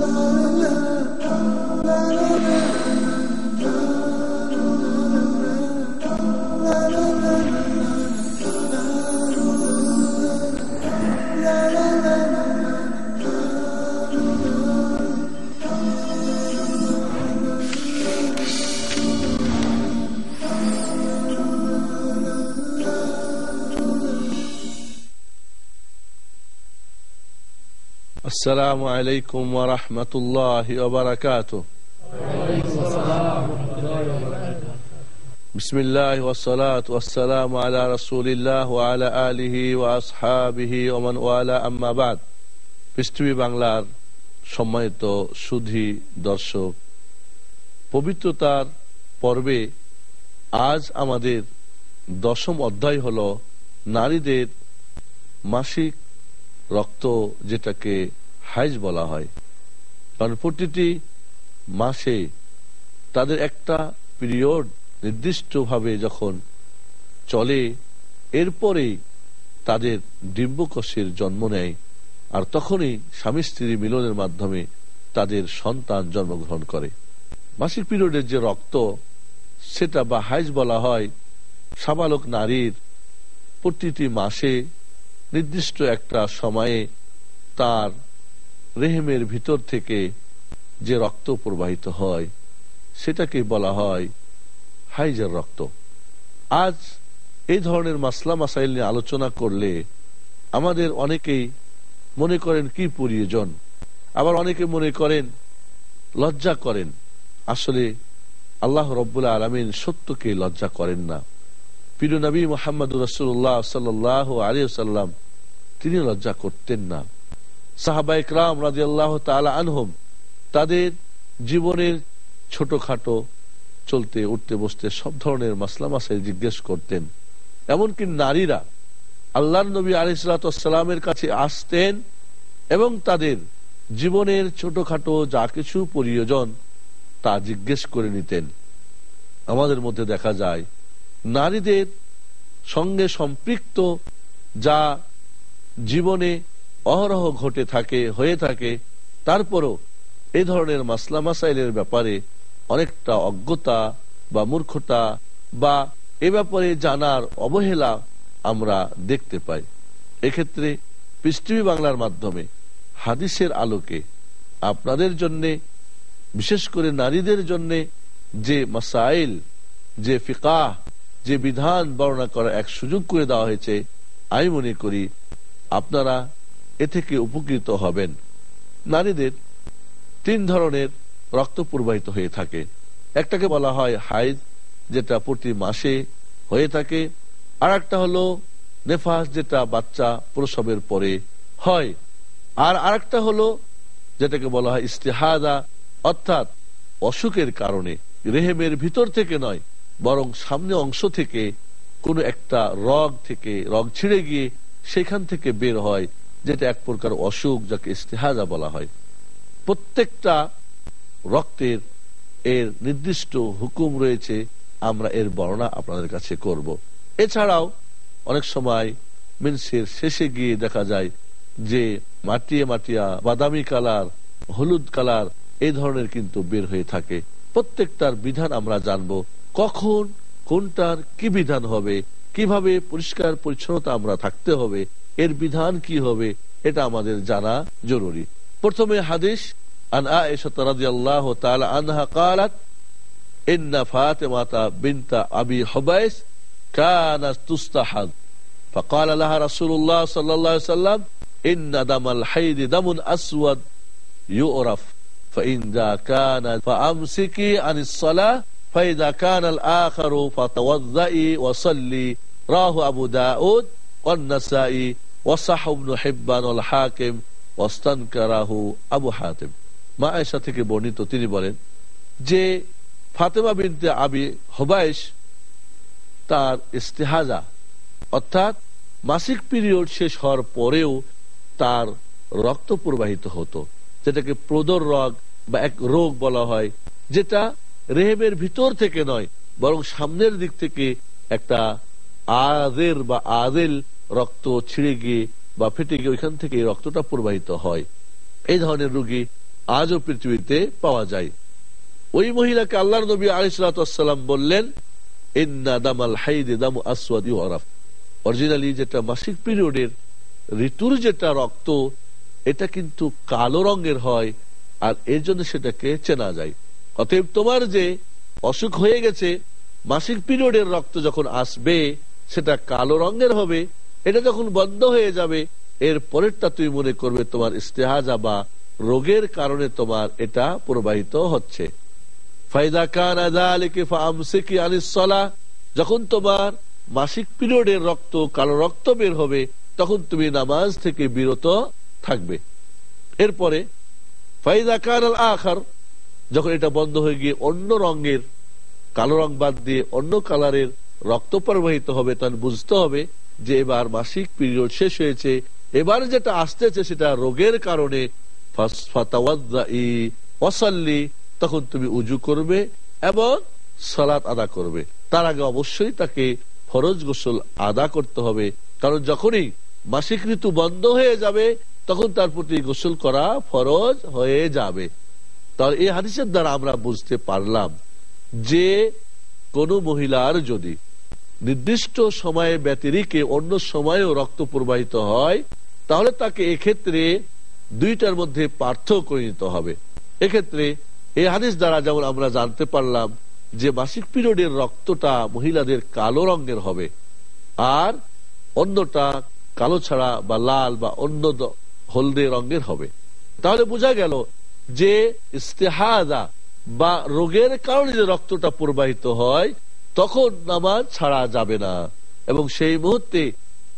la la la la la السلام عليكم ورحمة الله وبركاته بسم الله والصلاة والسلام على رسول الله وعلى آله وأصحابه ومن والاه أما بعد পৃথিবী বাংলার সম্মানিত সুধী দর্শক পবিত্রতার পর্বে আজ আমাদের দশম অধ্যায় হল নারীদের মাসিক রক্ত যেটাকে হাইজ বলা হয়। কারণ প্রতিটি মাসে তাদের একটা পিরিয়ড নির্দিষ্টভাবে যখন চলে, এরপরে তাদের ডিম্বকোষের জন্ম নেয় আর তখনই স্বামী স্ত্রী মিলনের মাধ্যমে তাদের সন্তান জন্মগ্রহণ করে। মাসিক পিরিয়ডের যে রক্ত, সেটা বা হাইজ বলা হয়, সাবালক নারীর প্রতিটি মাসে নির্দিষ্ট একটা সময়ে তার রেহেমের ভিতর থেকে যে রক্ত প্রবাহিত হয়, সেটাকে বলা হয় হাইজার রক্ত। আজ এই ধরনের মাসলা মাসাইল নিয়ে আলোচনা করলে আমাদের অনেকেই মনে করেন, কি প্রয়োজন? আবার অনেকে মনে করেন, লজ্জা করেন। আসলে আল্লাহ রব্বুল্লা আলমিন সত্যকে লজ্জা করেন না। প্রিয় নবী মোহাম্মদ রসুল্লাহ সাল্লাহ আলিয়াল্লাম তিনি লজ্জা করতেন না। সাহাবা ইকরাম রাজি আল্লাহ তালা আনহম, তাদের জীবনের ছোটখাটো চলতে, উঠতে, বসতে সব ধরনের মাসলা মাসাই জিজ্ঞেস করতেন। এমনকি নারীরা আল্লাহ নবী আলিসালামের কাছে আসতেন এবং তাদের জীবনের ছোটখাটো যা কিছু প্রয়োজন তা জিজ্ঞেস করে নিতেন। আমাদের মধ্যে দেখা যায়, নারীদের সঙ্গে সম্পৃক্ত যা জীবনে অহরহ ঘটে থাকে, হয়ে থাকে, তারপরও এই ধরনের মাসলা মাসাইলের ব্যাপারে অনেকটা অজ্ঞতা বা মূর্খতা বা এ ব্যাপারে জানার অবহেলা আমরা দেখতে পাই। এক্ষেত্রে পৃথিবী বাংলার মাধ্যমে হাদিসের আলোকে আপনাদের জন্য, বিশেষ করে নারীদের জন্য যে মাসাইল, যে ফিকাহ, যে বিধান বর্ণনা করা এক সুযোগ করে দেওয়া হয়েছে, আমি মনে করি আপনারা এ থেকে উপকৃত হবেন। নারীদের তিন ধরনের রক্ত প্রবাহিত হয়ে থাকে। একটাকে বলা হয় হাইজ যেটা প্রতি মাসে হয়ে থাকে। আর একটা হলো নেফাস, যেটা বাচ্চা প্রসবের পরে হয়। আর আরেকটা হলো যেটাকে বলা হয় ইস্তেহাদা, অর্থাৎ অসুখের কারণে, রেহেমের ভিতর থেকে নয়, বরং সামনে অংশ থেকে কোনো একটা রগ থেকে রগ ছিঁড়ে গিয়ে সেখান থেকে বের হয়। যেটা এক প্রকার অসুখ যাকে ইস্তেহাজা বলা হয় প্রত্যেকটা রক্তের এর নির্দিষ্ট হুকুম রয়েছে, আমরা এর বর্ণনা আপনাদের কাছে করব। এছাড়াও অনেক সময় মিনসের শেষে গিয়ে দেখা যায় যে মাটিয়ে মাটিয়া বাদামি কালার, হলুদ কালার এই ধরনের কিন্তু বের হয়ে থাকে প্রত্যেকটার বিধান আমরা জানব, কখন কোনটার কি বিধান হবে, কীভাবে পরিষ্কার পরিচ্ছন্নতা আমরা থাকতে হবে এর বিধান কি হবে এটা আমাদের জানা জরুরি প্রথমে হাদিস عن عائشة رضي الله تعالى عنها قالت إن فاطمة بنت أبي حبيس كانت تستحض فقال لها رسول الله صلى الله عليه وسلم إن دم الحيض دم أسود يؤرف فإن ذا كان فأمسكي عن الصلاة فإذا كان الآخر فتوضئي وصلي راه أبو داود والنسائي থেকে বর্ণিত তিনি বলেন, যে ফাতেমা বিনতে আবি হবাইশ তার ইস্তেহাজা, অর্থাৎ মাসিক পিরিয়ড শেষ হওয়ার পরেও তার রক্ত প্রবাহিত হতো, যেটাকে প্রদর রোগ বা এক রোগ বলা হয়, যেটা রেহেবের ভিতর থেকে নয়, বরং সামনের দিক থেকে একটা আদের বা আদেল রক্ত ছিঁড়ে গিয়ে বা ফেটে গিয়ে ওইখান থেকে রক্তটা প্রবাহিত হয়। এই ধরনের রোগী আজও পৃথিবীতে পাওয়া যায়। ওই মহিলাকে আল্লাহ নবী আলিসাল্লাম বললেন অরিজিনালি যেটা মাসিক পিরিয়ডের ঋতুর যেটা রক্ত, এটা কিন্তু কালো রঙের হয় আর এর জন্য সেটাকে চেনা যায়। অতএব তোমার যে অসুখ হয়ে গেছে, মাসিক পিরিয়ডের রক্ত যখন আসবে, সেটা কালো রঙের হবে এটা যখন বন্ধ হয়ে যাবে, এর পরেরটা তুমি মনে করবে তোমার ইস্তেহাজা বা রোগের কারণে তোমার এটা প্রবাহিত হচ্ছে। যখন তোমার মাসিক পিরিয়ডের রক্ত, কালো রক্ত বের হবে, তখন তুমি নামাজ থেকে বিরত থাকবে। এরপরে, ফাইদা কান আল আখার যখন এটা বন্ধ হয়ে গিয়ে অন্য রঙের, কালো রং বাদ দিয়ে অন্য কালারের রক্ত প্রবাহিত হবে, তখন বুঝতে হবে যে এবার মাসিক পিরিয়ড শেষ হয়েছে, এবার যেটা আসতেছে সেটা রোগের কারণে তখন তুমি উজু করবে এবং সলাৎ আদা করবে। তার আগে অবশ্যই তাকে ফরজ গোসল আদা করতে হবে, কারণ যখনই মাসিক ঋতু বন্ধ হয়ে যাবে, তখন তার প্রতি গোসল করা ফরজ হয়ে যাবে। তাহলে এই হাদিসের দ্বারা আমরা বুঝতে পারলাম যে কোন মহিলার যদি নির্দিষ্ট সময়ে ব্যতিরিকে অন্য সময়েও রক্ত প্রবাহিত হয়, তাহলে তাকে এক্ষেত্রে দুইটার মধ্যে পার্থক্য নিতে হবে। এক্ষেত্রে এই হাদিস দ্বারা যেমন আমরা জানতে পারলাম যে মাসিক পিরিয়ডের রক্তটা মহিলাদের কালো রঙের হবে, আর অন্যটা কালো ছাড়া বা লাল বা অন্য হলদে রঙের হবে। তাহলে বোঝা গেল যে ইস্তেহাদা বা রোগের কারণে যে রক্তটা প্রবাহিত হয় তখন নামাজ ছাড়া যাবে না। এবং সেই মুহূর্তে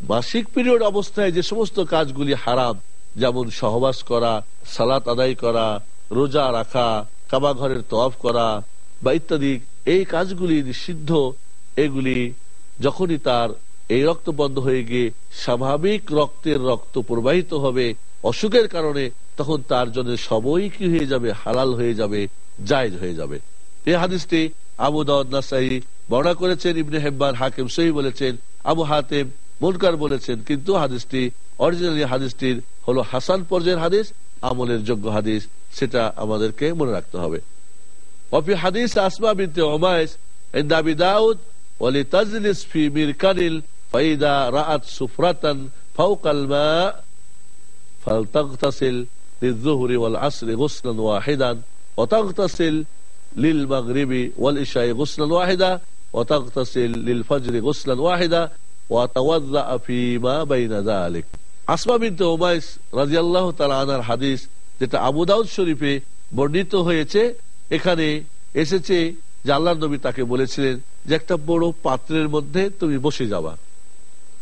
মাসিক পিরিয়ড অবস্থায় যে সমস্ত কাজগুলি হারাম, যেমন সহবাস করা, সালাত আদায় করা, রোজা রাখা কাবা ঘরের তফ করা বা ইত্যাদি, এই কাজগুলি নিষিদ্ধ। এগুলি যখনই তার এই রক্ত বন্ধ হয়ে গিয়ে স্বাভাবিক রক্তের রক্ত প্রবাহিত হবে অসুখের কারণে, তখন তার জন্য সবই কি হয়ে যাবে? হালাল হয়ে যাবে, জায়জ হয়ে যাবে। এই হাদিসটি আবু দাউদ্দাসাহি বর্ণনা করেছেন, ইবনে হেব্বান, হাকিম সহি বলেছেন, আবু হাতেম, মুনকার বলেছেন, কিন্তু হাদিসটি অরিজিনালি হাদিসটির, হলো হাসান পর্যায়ের হাদিস, আমলের যোগ্য হাদিস, সেটা আমাদেরকে মনে রাখতে হবে। অফি হাদিস আসমা বিনতে ওমাইস দাবি দাউদ তাজলিস ফি ফাইদা রাআত সুফরাতান ফাওকাল মা ফালতাগতাসিল ওয়াল আসরি গুসলান ওয়াহিদান, ওয়া তাগতাসিল লিল মাগরিবি ওয়াল ইশাই গোসলান ওয়াহিদা ওয়াতাগতাসিল লিল ফজরি গোসলান ওয়াহিদা ওয়াতাওয়াজ্জা ফি মা বাইনা যালিক আসমা বিনতে উমাইস রাদিয়াল্লাহু তাআলা আনহার হাদিস যেটা আবু দাউদ শরীফে বর্ণিত হয়েছে, এখানে এসেছে যে নবী তাকে বলেছিলেন যে একটা বড় পাত্রের মধ্যে তুমি বসে যাবা।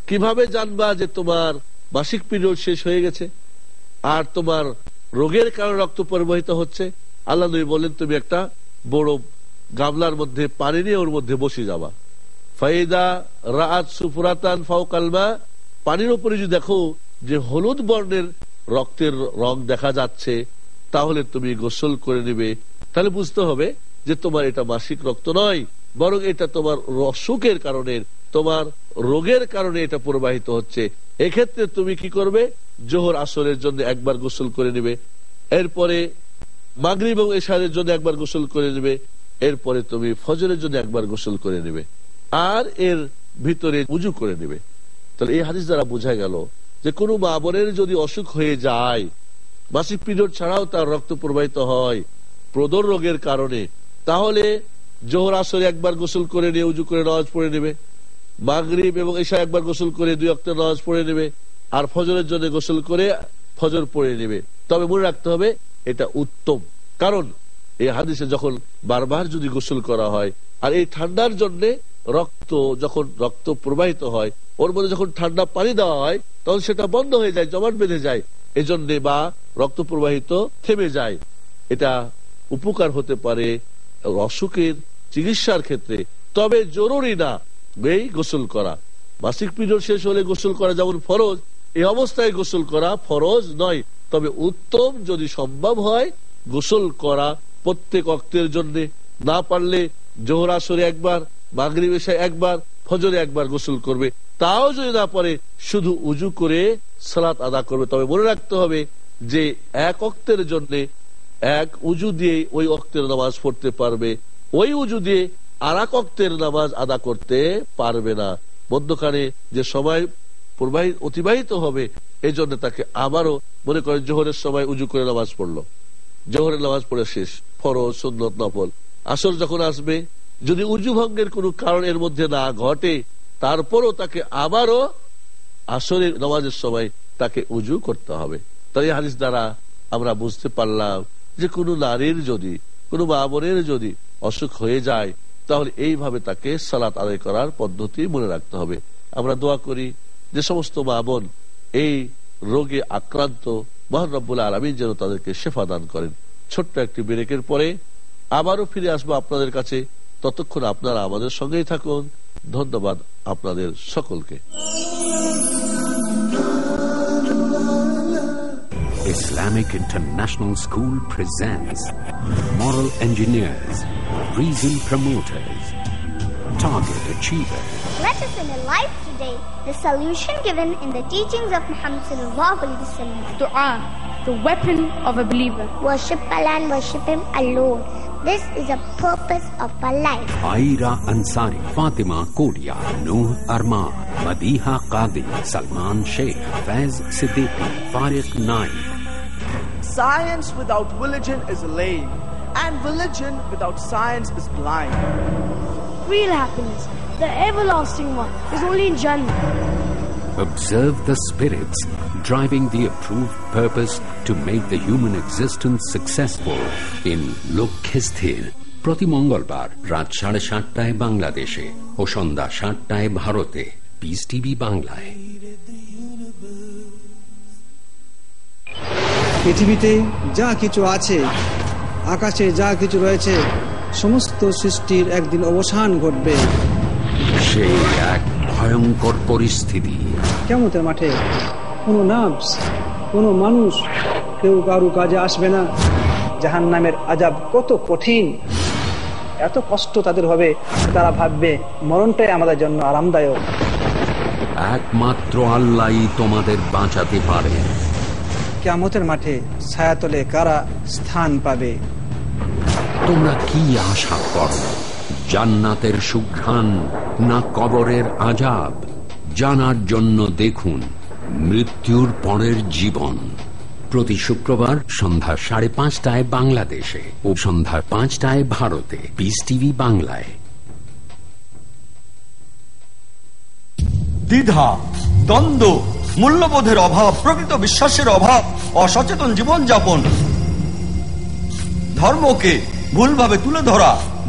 কীভাবে জানবা যে তোমার মাসিক পিরিয়ড শেষ হয়ে গেছে? আর তোমার রোগের কারণে রক্ত পরিবাহিত হচ্ছে? আল্লাহ নবী বললেন, তুমি একটা বড় গামলার মধ্যে পানি নিয়ে ওর মধ্যে বসে যাবা ফাইদা রাত সুফুরাতান ফাউকালমা পানির উপরে যদি দেখো যে হলুদ বর্ণের রক্তের রং দেখা যাচ্ছে, তাহলে তুমি গোসল করে নেবে। তাহলে বুঝতে হবে যে তোমার এটা মাসিক রক্ত নয়, বরং এটা তোমার অসুখের কারণে, তোমার রোগের কারণে এটা প্রবাহিত হচ্ছে। এক্ষেত্রে তুমি কি করবে? জোহর আসরের জন্য একবার গোসল করে নেবে। এরপরে মাগরিব এবং এশারের জন্য একবার গোসল করে নেবে, এরপরে তুমি ফজরের জন্য একবার গোসল করে নেবে, আর এর ভিতরে উজু করে নেবে। তাহলে এই হাদিস দ্বারা বোঝা গেল যে কোনো মা বোনের যদি অসুখ হয়ে যায়, মাসিক পিরিয়ড ছাড়াও তার রক্ত প্রবাহিত হয় প্রদর রোগের কারণে, তাহলে জোহর আসরে একবার গোসল করে নিয়ে উজু করে নামাজ পড়ে নেবে, মাগরীব এবং এসা একবার গোসল করে দুই অক্টের নামাজ পড়ে নেবে, আর ফজরের জন্য গোসল করে ফজর পড়ে নেবে। তবে মনে রাখতে হবে এটা উত্তম। কারণ এই হাদিসে যখন বারবার যদি গোসল করা হয়, আর এই ঠান্ডার জন্য রক্ত যখন রক্ত প্রবাহিত হয়, ওর মধ্যে যখন ঠান্ডা পানি দেওয়া হয়, তখন সেটা বন্ধ হয়ে যায়, জমাট বেঁধে যায়। এজন্যে বা রক্ত প্রবাহিত থেমে যায়। এটা উপকার হতে পারে অসুখের চিকিৎসার ক্ষেত্রে। তবে জরুরি না এই গোসল করা। মাসিক পিরিয়ড শেষ হলে গোসল করা যেমন ফরজ, এই অবস্থায় গোসল করা ফরজ নয়। তবে উত্তম যদি সম্ভব হয়, গোসল করা প্রত্যেক অক্তের জন্য। না পারলে জোহর আসরে একবার মাগরি বেশায় একবার, ফজরে একবার গোসল করবে। তাও যদি না পারে, শুধু উজু করে সালাত আদা করবে। তবে মনে রাখতে হবে যে এক অক্তের জন্য এক উজু দিয়ে ওই অক্তের নামাজ পড়তে পারবে। ওই উজু দিয়ে আর এক অক্তের নামাজ আদা করতে পারবে না। মধ্যখানে যে সময় অতিবাহিত হবে এই জন্য তাকে আবারও মনে করেন জোহরের সময় উজু করে নামাজ পড়ল। জোহরের নামাজ পড়ে শেষ, ফরজ, সুন্নত, নফল। আসর যখন আসবে, যদি উজু ভঙ্গের কোন কারণ এর মধ্যে না ঘটে, তারপরও তাকে আবারও আসরের নামাজের সময় তাকে উজু করতে হবে। তাই হাদিস দ্বারা আমরা বুঝতে পারলাম যে কোনো নারীর যদি, কোনো মা বোনের যদি অসুখ হয়ে যায়, তাহলে এইভাবে তাকে সালাত আদায় করার পদ্ধতি মনে রাখতে হবে। আমরা দোয়া করি যে সমস্ত মা বোন এই রোগে আক্রান্ত মহান রব্বুল আলমী যেন তাদেরকে শেফা দান করেন। ছোট্ট একটি ব্রেকের পরে আবারও ফিরে আসব আপনাদের কাছে। ততক্ষণ আপনারা আমাদের সঙ্গেই থাকুন। ধন্যবাদ আপনাদের সকলকে। Islamic International School presents Moral Engineers, Reason Promoters, Target Achievers. Lesson in a life today, the solution given in the teachings of Muhammad sallallahu alaihi wasallam. Dua, the weapon of a believer. Worship Allah and worship Him alone. This is the purpose of our life. Aira Ansari, Fatima Kodia, Noor Arman, Madiha Qadi, Salman Sheikh, Faiz Siddiqui, Tariq Naik. Science without religion is lame, and religion without science is blind. Real happiness, the everlasting one, is only in Jannah. Observe the spirits driving the approved purpose to make the human existence successful in Lokhisthir. প্রতি মঙ্গলবার রাত সাড়ে সাতটায় বাংলাদেশে ও সন্ধ্যা সাতটায় ভারতে piece TV বাংলায় পৃথিবীতে যা কিছু আছে আকাশে যা কিছু রয়েছে সমস্ত সৃষ্টির একদিন অবসান ঘটবে সেই এক ভয়ঙ্কর পরিস্থিতি। কেমতের মাঠে? কোনো নার্ভস? কোনো মানুষ? কেউ কারু কাজে আসবে না। জাহান নামের আজাব কত কঠিন। এত কষ্ট তাদের হবে তারা ভাববে মরণটাই আমাদের জন্য আরামদায়ক। একমাত্র আল্লাহ তোমাদের বাঁচাতে পারে। কেমতের মাঠে ছায়াতলে কারা স্থান পাবে? তোমরা কি আশা করো? জান্নাতের সুঘ্রাণ না কবরের আজাব, জানার জন্য দেখুন মৃত্যুর পরের জীবন। প্রতি শুক্রবার সন্ধ্যা সাড়ে পাঁচটায় বাংলাদেশে ও সন্ধ্যা পাঁচটায় ভারতে। পিস টিভি বাংলায়। দ্বিধা, দ্বন্দ্ব, মূল্যবোধের অভাব, প্রকৃত বিশ্বাসের অভাব, অসচেতন জীবনযাপন, ধর্মকে ভুলভাবে তুলে ধরা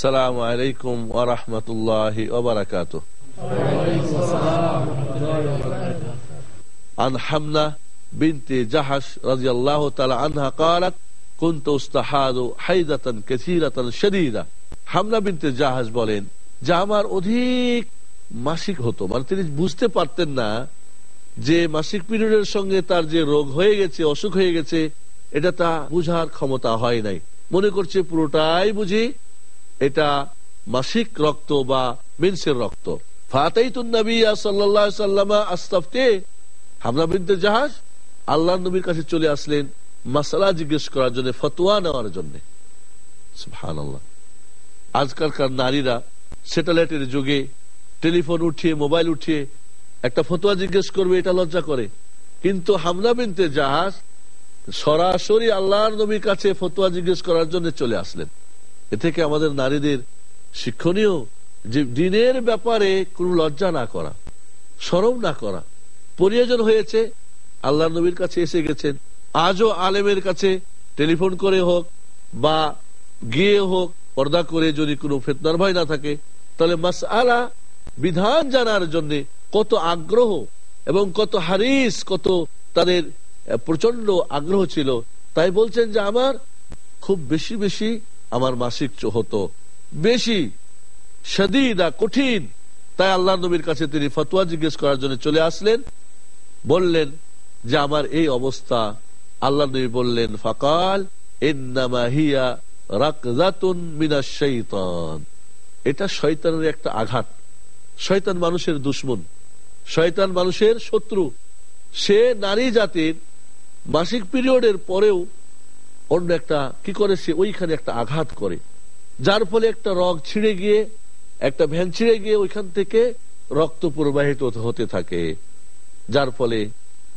আসসালামু আলাইকুম ওয়া রাহমাতুল্লাহি ওয়া বারাকাতুহু عن حمنة بنت جحش رضي الله تعالى عنها قالت كنت استحاذ حيدة كثيرة شديدة হামনা বিনতে জাহাজ বলেন যে আমার অধিক মাসিক হতো মানে তিনি বুঝতে পারতেন না যে মাসিক পিরিয়ডের সঙ্গে তার যে রোগ হয়ে গেছে অসুখ হয়ে গেছে এটা তা বুঝার ক্ষমতা হয় নাই মনে করছে পুরোটাই বুঝি এটা মাসিক রক্ত বা মেন্সের রক্ত। জাহাজ, আল্লাহ নবীর কাছে চলে আসলেন মাসালা জিজ্ঞেস করার জন্য, ফতোয়া নেওয়ার জন্য। আজকালকার নারীরা স্যাটেলাইটের যুগে টেলিফোন উঠিয়ে, মোবাইল উঠিয়ে একটা ফতোয়া জিজ্ঞেস করবে, এটা লজ্জা করে। কিন্তু হামলা বিনতে জাহাজ সরাসরি আল্লাহর নবীর কাছে ফতোয়া জিজ্ঞেস করার জন্য চলে আসলেন। এ থেকে আমাদের নারীদের শিক্ষণীয় যে দিনের ব্যাপারে কোন লজ্জা না করা, সরম না করা, প্রয়োজন হয়েছে আল্লাহ নবীর কাছে এসে গেছেন। আজও আলেমের কাছে টেলিফোন করে হোক বা গিয়ে হোক, পর্দা করে যদি কোনো ফেতনার ভয় না থাকে, তাহলে মাস আলা বিধান জানার জন্য কত আগ্রহ এবং কত হারিস, কত তাদের প্রচণ্ড আগ্রহ ছিল। তাই বলছেন যে আমার খুব বেশি বেশি আমার মাসিক হতো। বেশি সদিদা কঠিন। তাই আল্লাহ নবীর কাছে তিনি ফতুয়া জিজ্ঞেস করার জন্য চলে আসলেন। বললেন যে, আমার এই অবস্থা। আল্লাহ নবী বললেন, ফাকাল এটা শয়তানের একটা আঘাত। শয়তান মানুষের দুশ্মন। শয়তান মানুষের শত্রু। সে নারী জাতির মাসিক পিরিয়ডের পরেও অন্য একটা, কি করে সে ওইখানে একটা আঘাত করে? যার ফলে একটা রগ ছিঁড়ে গিয়ে, একটা ভ্যান ছিঁড়ে গিয়ে ওইখান থেকে রক্ত প্রবাহিত হতে থাকে। যার ফলে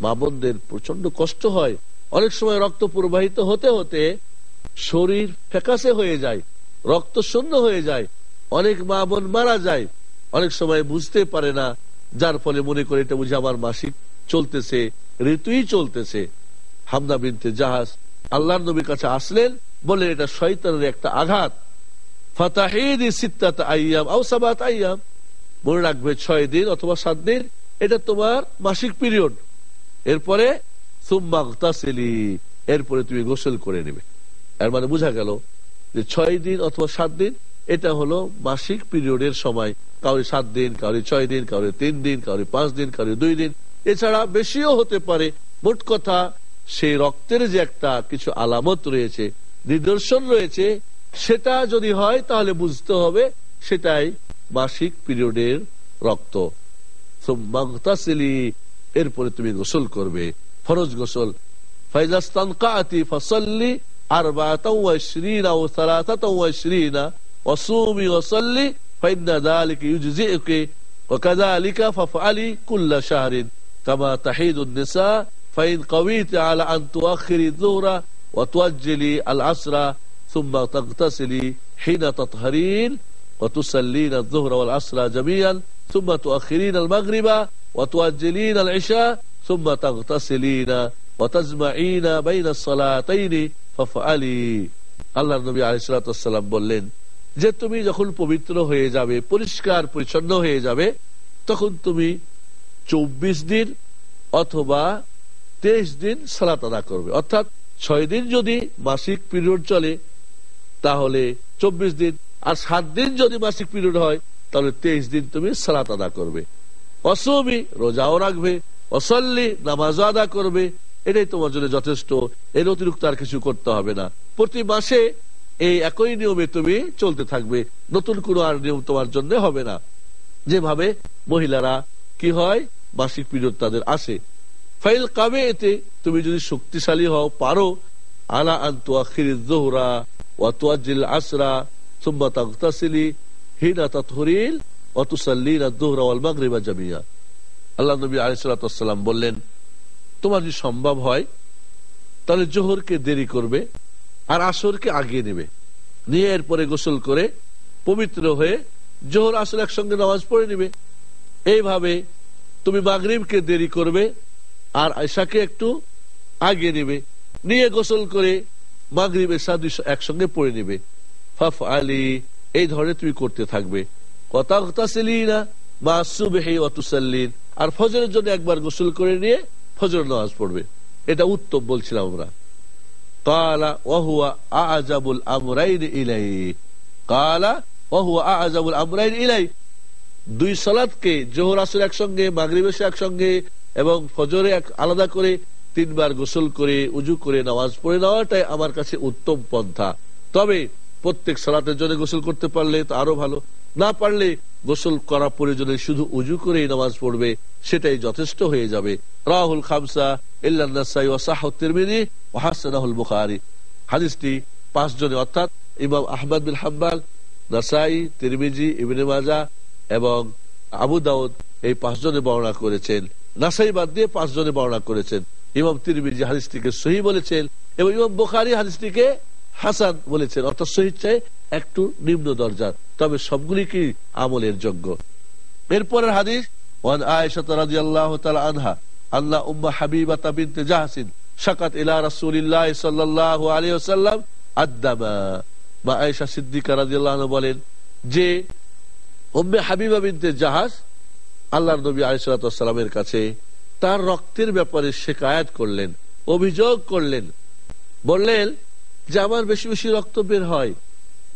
মা বোনদের প্রচণ্ড কষ্ট হয়। অনেক সময় রক্ত প্রবাহিত হতে হতে শরীর ফ্যাকাসে হয়ে যায়, রক্ত শূন্য হয়ে যায়, অনেক মা বোন মারা যায়। অনেক সময় বুঝতে পারে না, যার ফলে মনে করে এটা বুঝে আমার মাসিক চলতেছে, ঋতুই চলতেছে। হামদা বিনতে জাহাজ আল্লাহ নবীর কাছে আসলেন বলে এটা শয়তানের একটা আঘাত। মনে রাখবে, ছয় দিন অথবা সাত দিন, এটা তোমার মাসিক পিরিয়ড। এরপরে এরপরে তুমি গোসল করে নেবে। এর মানে বোঝা গেল যে ছয় দিন অথবা সাত দিন, এটা হলো মাসিক পিরিয়ডের সময়। কাউরি সাত দিন, কাউরি ছয় দিন, কাউরি তিন দিন, কাউরি পাঁচ দিন, কাউরি দুই দিন। এছাড়া বেশিও হতে পারে। মোট কথা সেই রক্তের যে একটা কিছু আলামত রয়েছে নিদর্শন রয়েছে সেটা যদি হয় তাহলে বুঝতে হবে সেটাই মাসিক পিরিয়ডের রক্ত এরপরে তুমি গোসল করবে ফরজ গোসল ফাইজাস্তান কাতি ফসল্লি আর وصومي وصلي فإن ذلك يجزئك وكذلك فافعلي كل شهر كما تحيد النساء فإن قويت على أن تؤخري الظهر وتوجلي العصر ثم تغتسلي حين تطهرين وتصلين الظهر والعصر جميعا ثم تؤخرين المغرب وتؤجلين العشاء ثم تغتسلين وتجمعين بين الصلاتين فافعلي আল্লাহ নবী আলিসাল্লাম বললেন যে তুমি যখন পবিত্র হয়ে যাবে পরিষ্কার পরিচ্ছন্ন হয়ে যাবে তখন তুমি চব্বিশ দিন অথবা তেইশ দিন সালাত আদা করবে। অর্থাৎ ছয় দিন যদি মাসিক পিরিয়ড চলে, তাহলে চব্বিশ দিন। আর সাত দিন যদি মাসিক পিরিয়ড হয়, তাহলে তেইশ দিন তুমি সালাত আদা করবে। অসমি রোজাও রাখবে, অসল্লি নামাজ আদা করবে। এটাই তোমার জন্য যথেষ্ট। এর অতিরিক্ত আর কিছু করতে হবে না। প্রতি মাসে এই একই নিয়মে তুমি চলতে থাকবে। নতুন কোনো আর নিয়ম তোমার জন্য হবে না। যেভাবে মহিলারা কি হয়, মাসিক পিরিয়ড তাদের আসে। ফাইল কাবে এতে তুমি যদি শক্তিশালী হও, পারো। আলা আন্তু আখির জোহরা ওয়াতুয়াজিল আসরা সুম্মা তাগতাসিলি হিনা তাতহরিল ওয়াতুসাল্লিনা জোহরা ওয়াল মাগরিবা জামিয়া। আল্লাহ নবী আলাইহিস বললেন, তোমার যদি সম্ভব হয়, তাহলে জোহরকে দেরি করবে আর আসরকে আগিয়ে নেবে। নিয়ে এরপরে গোসল করে পবিত্র হয়ে জোহর, আসর একসঙ্গে নামাজ পড়ে নিবে। এইভাবে তুমি মাগরিবকে দেরি করবে আর আয়সাকে একটু আগিয়ে নেবে। নিয়ে গোসল করে মাগরিব এসা একসঙ্গে পড়ে নিবে। ফাফ আলী এই ধরনের তুমি করতে থাকবে। কথা না মা সুবেহে অতুসাল্লিন আর ফজরের জন্য একবার গোসল করে নিয়ে ফজর নামাজ পড়বে। এটা উত্তম বলছিলাম আমরা। কালা ওহুয়া আজাবুল আমরাইন ইলাই কালা ওহুয়া আজাবুল আমরাইন ইলাই দুই সালাদকে জোহর আসর একসঙ্গে মাগরিব একসঙ্গে এবং ফজরে আলাদা করে তিনবার গোসল করে উজু করে নামাজ পড়ে নেওয়াটাই আমার কাছে উত্তম পন্থা। তবে প্রত্যেক সালাতের জন্য গোসল করতে পারলে তো আরও ভালো। না পারলে গোসল করা প্রয়োজনে শুধু উজু করে নামাজ পড়বে, সেটাই যথেষ্ট হয়ে যাবে। রাহুল খামসা ইল্লান্নাসাই ওয়াসাহিমিনী ওহাসানাহুল বুখারি। হাদিসটি পাঁচ জনে, অর্থাৎ ইমাম আহমদ বিন হাম্বাল, নাসাই, তিরমিজি, ইবিনে মাজা এবং আবু দাউদ এই পাঁচজনে বর্ণনা করেছেন। নাসাই বাদ দিয়ে পাঁচজনে বর্ণনা করেছেন। ইমাম তিরমিজি হাদিসটিকে সহি বলেছেন এবং ইমাম বোখারি হাদিসটিকে হাসান বলেছেন। অর্থাৎ চাই একটু নিম্ন দরজার। তবে সবগুলি কি আমলের যোগ্য? এরপরের হাদিস, ওয়ান আয়েশা আনহা আল্লাহ উম্মা হাবিবা বিনতে জাহসিন শাকাত ইলা রাসূলিল্লাহ সাল্লাল্লাহু আলাইহি ওয়াসাল্লাম বা আয়েশা সিদ্দিকা রাদিয়াল্লাহু আনহা বলেন যে, উম্মে হাবিবা বিনতে জাহাজ আল্লাহ নবী আলিসালামের কাছে তার রক্তের ব্যাপারে শেকায়াত করলেন, অভিযোগ করলেন। বললেন যে আমার বেশি বেশি রক্ত বের হয়।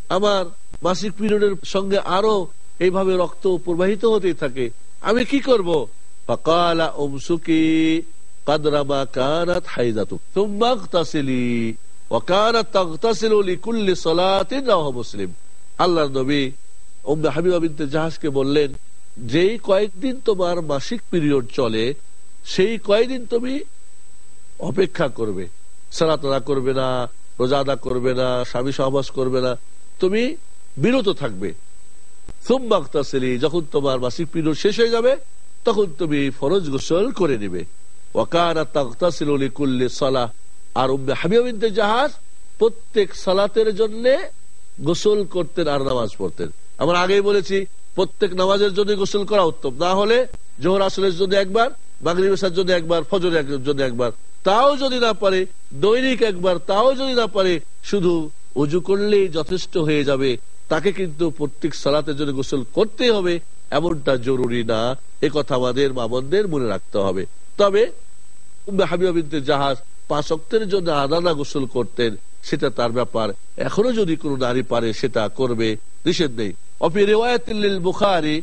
আমার মাসিক পিরিয়ডের সঙ্গে আরও এইভাবে রক্ত প্রবাহিত হতে থাকে। আমি কি করব? আল্লাহ মুসলিম। আল্লাহর নবী উম্মে হাবিবা বিনতে জাহাজকে বললেন যেই কয়েকদিন তোমার মাসিক পিরিয়ড চলে, সেই কয়েকদিন তুমি অপেক্ষা করবে। আদা করবে না, রোজা আদা করবে না, স্বামী সহবাস করবে না। তুমি বিরত থাকবে। সুম্বাক্তাসেলি যখন তোমার মাসিক পিরিয়ড শেষ হয়ে যাবে, তখন তুমি ফরজ গোসল করে নিবে। আর জাহাজ, প্রত্যেক সালাতের জন্য গোসল করতেন আর নামাজ পড়তেন। আমরা আগেই বলেছি প্রত্যেক নামাজের জন্য গোসল করা উত্তম। না হলে জোহর আসলের জন্য একবার মাগরিবেশার জন্য একবার, ফজরের জন্য একবার। তাও যদি না পারে, দৈনিক একবার, তাও যদি না পারে, শুধু উজু করলেই যথেষ্ট হয়ে যাবে। তাকে কিন্তু প্রত্যেক সালাতের জন্য গোসল করতে হবে, এমনটা জরুরি না। এ কথা আমাদের মামনদের মনে রাখতে হবে। তবে হাবিবাবিনতে জাহাজ পাঁচ অক্টের জন্য আদানা গোসল করতেন, সেটা তার ব্যাপার। এখনও যদি কোনো নারী পারে, সেটা করবে, নিষেধ নেই। অপি রেওয়ায়তিল বুখারি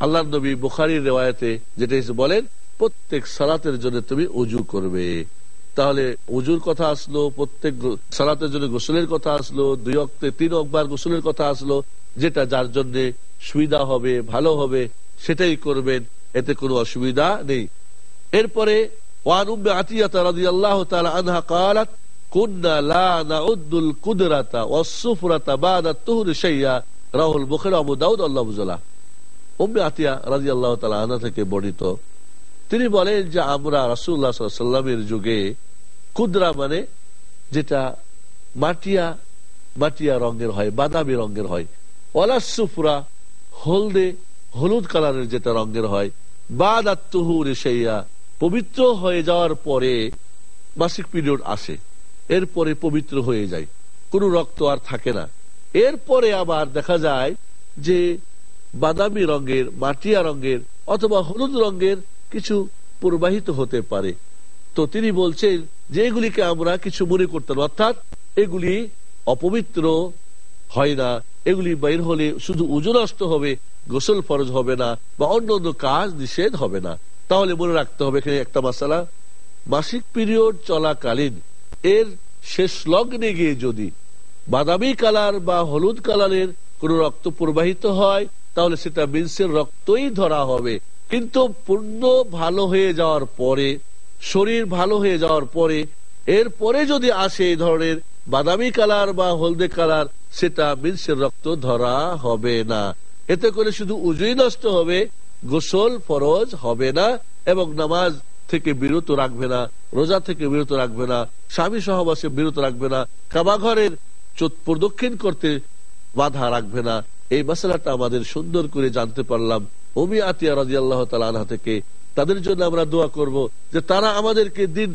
আল্লাহ নবী বুখারির রেওয়ায়তে যেটা বলেন প্রত্যেক সালাতের জন্য তুমি উজু করবে তাহলে উজুর কথা আসলো প্রত্যেক সালাতের জন্য গোসলের কথা আসলো দুই অক্টে তিন অকবার গোসলের কথা আসলো যেটা যার জন্য সুবিধা হবে ভালো হবে সেটাই করবেন এতে কোনো অসুবিধা নেই এরপরে ওয়ান উম্মে আতিয়াতা রাদিয়াল্লাহু তাআলা আনহা قالت থেকে বর্ণিত। তিনি বলেন যে আমরা রাসুল্লাহামের যুগে কুদরা মানে যেটা মাটিয়া মাটিয়া রঙের হয়, বাদামি রঙের হয়। ওলাসুফরা হলদে হলুদ কালারের যেটা রঙের হয়। বাদাত্তুহুর সেইয়া পবিত্র হয়ে যাওয়ার পরে মাসিক পিরিয়ড আসে। এরপরে পবিত্র হয়ে যায়। কোন রক্ত আর থাকে না। এরপরে আবার দেখা যায় যে বাদামি রঙের, মাটিয়া রঙের অথবা হলুদ রঙের কিছু প্রবাহিত হতে পারে। তো তিনি বলছেন যে এগুলিকে আমরা কিছু মনে করতাম অর্থাৎ এগুলি অপবিত্র হয় না। এগুলি বাইর হলে শুধু উজু নষ্ট হবে, গোসল ফরজ হবে না বা অন্য অন্য কাজ নিষেধ হবে না। তাহলে মনে রাখতে হবে এখানে একটা মশালা মাসিক পিরিয়ড চলাকালীন এর শেষ লগ্নে গিয়ে যদি বাদামি কালার বা হলুদ কালারের কোন রক্ত প্রবাহিত হয়, তাহলে সেটা মিন্সের রক্তই ধরা হবে। কিন্তু পূর্ণ ভালো হয়ে যাওয়ার পরে, শরীর ভালো হয়ে যাওয়ার পরে, এরপরে যদি আসে এই ধরনের বাদামি কালার বা হলদে কালার, সেটা মিন্সের রক্ত ধরা হবে না। এতে করে শুধু উজুই নষ্ট হবে, গোসল ফরজ হবে না, এবং নামাজ থেকে বিরত রাখবে না, রোজা থেকে বিরত রাখবে না, স্বামী সহবাসে বিরত রাখবে না, কাবাঘরের প্রদক্ষিণ করতে বাধা রাখবে না। এই মশলাটা আমাদের সুন্দর করে জানতে পারলাম। ওমি আতিয়া রাজি আল্লাহ তালা থেকে। তাদের জন্য আমরা দোয়া করব যে তারা আমাদেরকে দিন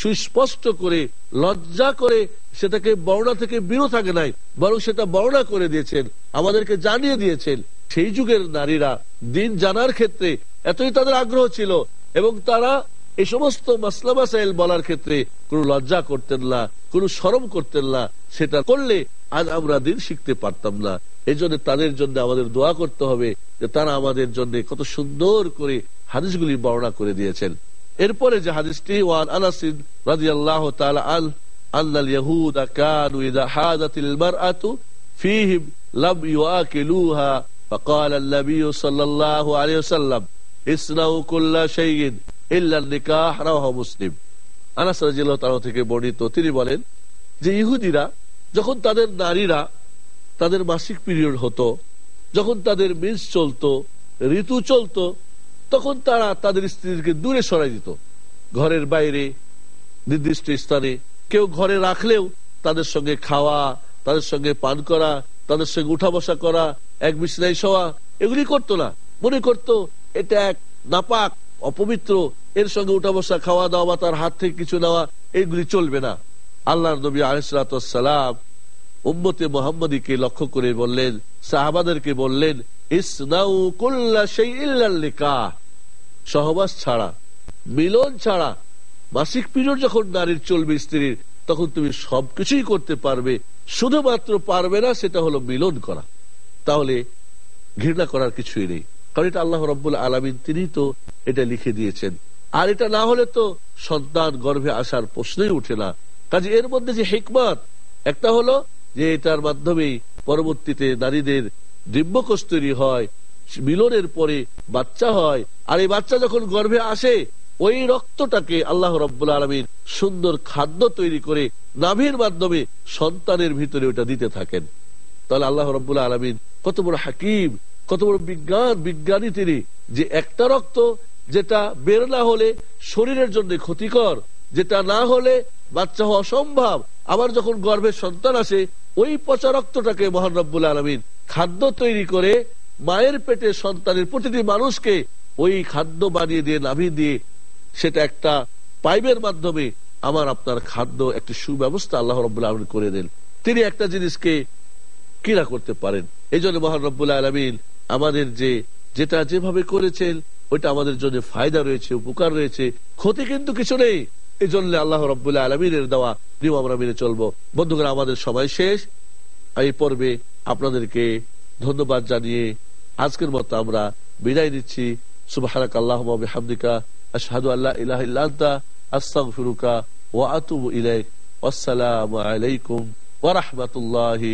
সুস্পষ্ট করে, লজ্জা করে সেটাকে বর্ণা থেকে বিরত থাকে নাই, বরং সেটা বর্ণা করে দিয়েছেন, আমাদেরকে জানিয়ে দিয়েছেন। সেই যুগের নারীরা দিন জানার ক্ষেত্রে এতই তাদের আগ্রহ ছিল এবং তারা এই সমস্ত মাসলা মাসাইল বলার ক্ষেত্রে কোন লজ্জা করতেন না কোন সরম করতেন না সেটা করলে আজ আমরা দিন শিখতে পারতাম না এই জন্য তাদের জন্য আমাদের দোয়া করতে হবে যে তারা আমাদের জন্য কত সুন্দর করে হাদিসগুলি বর্ণনা করে দিয়েছেন এরপরে যে হাদিসটি ওয়ান আনাসিন রাদিয়াল্লাহু তাআলা আল আন্নাল ইয়াহুদা কানু ইযা হাদাতিল মারআতু ফীহিম লাম ইউআকিলুহা فقال النبي صلى الله عليه وسلم اصنعوا كل شيء মুসলিম। আনাস থেকে বর্ণিত, তিনি বলেন যে ইহুদিরা যখন তাদের নারীরা তাদের মাসিক পিরিয়ড হতো, যখন তাদের মেজ চলতো, ঋতু চলতো, তখন তারা তাদের স্ত্রীকে দূরে সরাই দিত। ঘরের বাইরে, নির্দিষ্ট স্থানে কেউ ঘরে রাখলেও তাদের সঙ্গে খাওয়া, তাদের সঙ্গে পান করা, তাদের সঙ্গে উঠা বসা করা, এক বিছনায় শোয়া, এগুলি করতো না। মনে করত, এটা এক নাপাক, অপবিত্র এর সঙ্গে উঠা বসা, খাওয়া দাওয়া, তার হাত থেকে কিছু নেওয়া এগুলি চলবে না। আল্লাহ নবী আলিসালাম উম্মতে মোহাম্মদীকে লক্ষ্য করে বললেন, সাহাবাদেরকে বললেন সহবাস ছাড়া, মিলন ছাড়া, মাসিক পিরিয়ড যখন নারীর চলবে স্ত্রীর, তখন তুমি সবকিছুই করতে পারবে। শুধুমাত্র পারবে না, সেটা হলো মিলন করা। তাহলে ঘৃণা করার কিছুই নেই। কারণ এটা আল্লাহ রব্বুল আলমিন তিনি তো এটা লিখে দিয়েছেন। আর এটা না হলে তো সন্তান গর্ভে আসার প্রশ্নই উঠে না। কাজে এর মধ্যে যে হিকমত, একটা হলো যে এটার মাধ্যমে পরবর্তীতে নারীদের দিব্যকোষ তৈরি হয়, মিলনের পরে বাচ্চা হয়, আর এই বাচ্চা যখন গর্ভে আসে, ওই রক্তটাকে আল্লাহ রব্বুল আলমিন সুন্দর খাদ্য তৈরি করে নাভির মাধ্যমে সন্তানের ভিতরে ওটা দিতে থাকেন। তাহলে আল্লাহ রব্বুল আলমিন কত বড় হাকিম, কত বড় বিজ্ঞান, বিজ্ঞানী তিনি, যে একটা রক্ত যেটা বের না হলে শরীরের জন্য ক্ষতিকর, যেটা না হলে বাচ্চা হওয়া সম্ভব। আবার যখন গর্ভের সন্তান আসে, ওই পচা রক্তটাকে মহান রব্বুল আলমিন খাদ্য তৈরি করে মায়ের পেটে সন্তানের প্রতিটি মানুষকে ওই খাদ্য বানিয়ে দিয়ে নাভি দিয়ে সেটা একটা পাইপের মাধ্যমে আমার আপনার খাদ্য একটি সুব্যবস্থা আল্লাহ আলমিন করে দেন। তিনি একটা জিনিসকে কিরা করতে পারেন? এই জন্য মহান রব্বুল আলমিন আমাদের যে, যেটা যেভাবে করেছেন ওইটা আমাদের জন্য ফায়দা রয়েছে, উপকার রয়েছে, ক্ষতি কিন্তু কিছু নেই। এই জন্য আল্লাহ রব্বুল্লাহ আলমিনের দেওয়া নিয়ম আমরা মেনে চলবো। বন্ধুগণ, আমাদের সময় শেষ। এই পর্বে আপনাদেরকে ধন্যবাদ জানিয়ে আজকের মতো আমরা বিদায় দিচ্ছি সুবাহানাক আল্লাহ হামদিকা আশহাদু আল্লাহ ইলাহ ইল্লান্তা আস্তাগফিরুকা ওয়া আতুবু ইলাইক। আসসালামু আলাইকুম ওয়া রাহমাতুল্লাহি